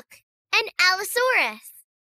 Look, an Allosaurus.